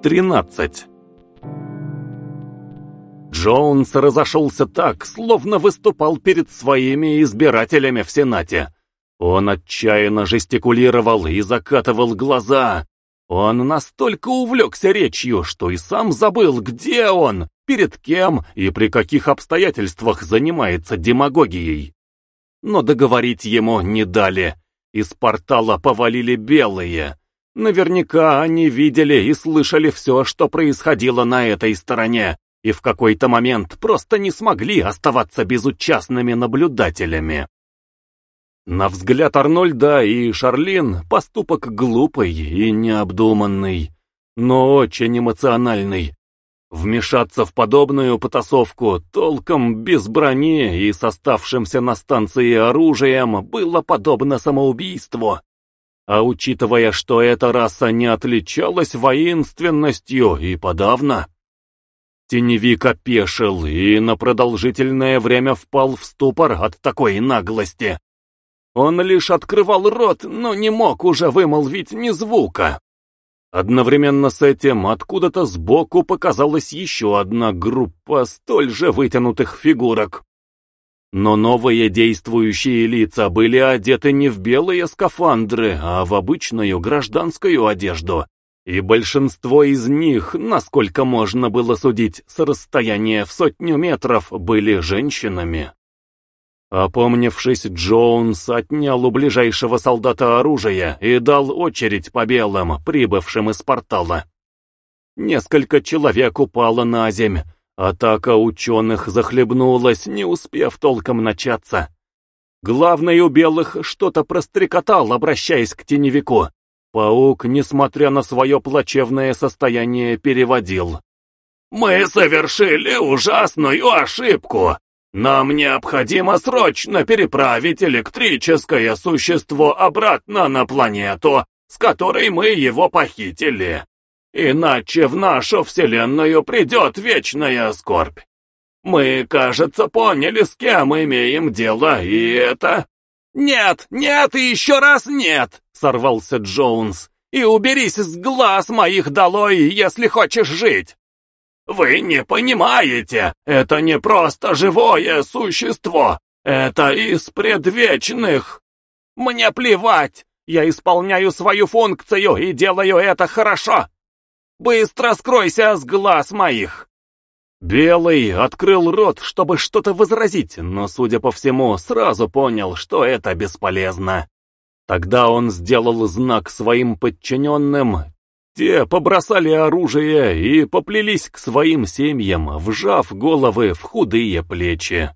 13 Джонс разошелся так, словно выступал перед своими избирателями в Сенате. Он отчаянно жестикулировал и закатывал глаза. Он настолько увлекся речью, что и сам забыл, где он, перед кем и при каких обстоятельствах занимается демагогией. Но договорить ему не дали. Из портала повалили белые. Наверняка они видели и слышали все, что происходило на этой стороне, и в какой-то момент просто не смогли оставаться безучастными наблюдателями. На взгляд Арнольда и Шарлин поступок глупый и необдуманный, но очень эмоциональный. Вмешаться в подобную потасовку толком без брони и с оставшимся на станции оружием было подобно самоубийству. А учитывая, что эта раса не отличалась воинственностью и подавно, Теневик опешил и на продолжительное время впал в ступор от такой наглости. Он лишь открывал рот, но не мог уже вымолвить ни звука. Одновременно с этим откуда-то сбоку показалась еще одна группа столь же вытянутых фигурок. Но новые действующие лица были одеты не в белые скафандры, а в обычную гражданскую одежду, и большинство из них, насколько можно было судить с расстояния в сотню метров, были женщинами. Опомнившись, Джонс отнял у ближайшего солдата оружие и дал очередь по белым, прибывшим из портала. Несколько человек упало на земь, атака ученых захлебнулась, не успев толком начаться. Главный у белых что-то прострекотал, обращаясь к теневику. Паук, несмотря на свое плачевное состояние, переводил. «Мы совершили ужасную ошибку. Нам необходимо срочно переправить электрическое существо обратно на планету, с которой мы его похитили. Иначе в нашу Вселенную придет вечная скорбь. Мы, кажется, поняли, с кем имеем дело, и это «Нет, нет и еще раз нет!» — сорвался Джонс. «И уберись с глаз моих долой, если хочешь жить!» «Вы не понимаете, это не просто живое существо, это из предвечных!» «Мне плевать, я исполняю свою функцию и делаю это хорошо! Быстро скройся с глаз моих!» Белый открыл рот, чтобы что-то возразить, но, судя по всему, сразу понял, что это бесполезно. Тогда он сделал знак своим подчиненным. Те побросали оружие и поплелись к своим семьям, вжав головы в худые плечи.